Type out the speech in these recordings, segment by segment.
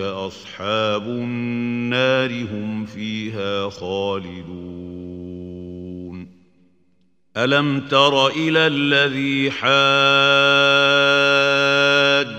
أصحاب النار هم فيها خالدون. ألم تر إلى الذي حاج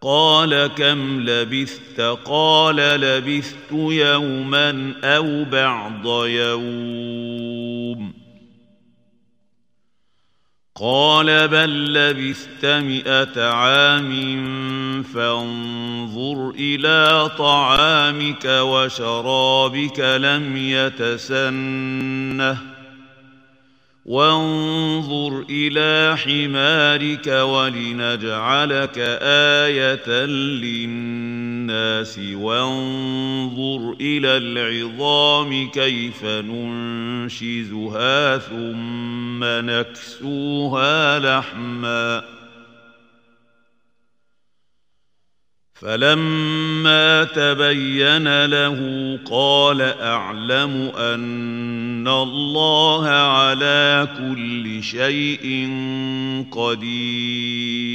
قال كم لبثت؟ قال لبثت يوما أو بعض يوم. قال بل لبثت مئة عام فانظر إلى طعامك وشرابك لم يتسنه. وانظر إلى حمارك ولنجعلك آية للناس وانظر إلى العظام كيف ننشزها ثم نكسوها لحما فلما تبين له قال أعلم أن الله على كل شيء قدير.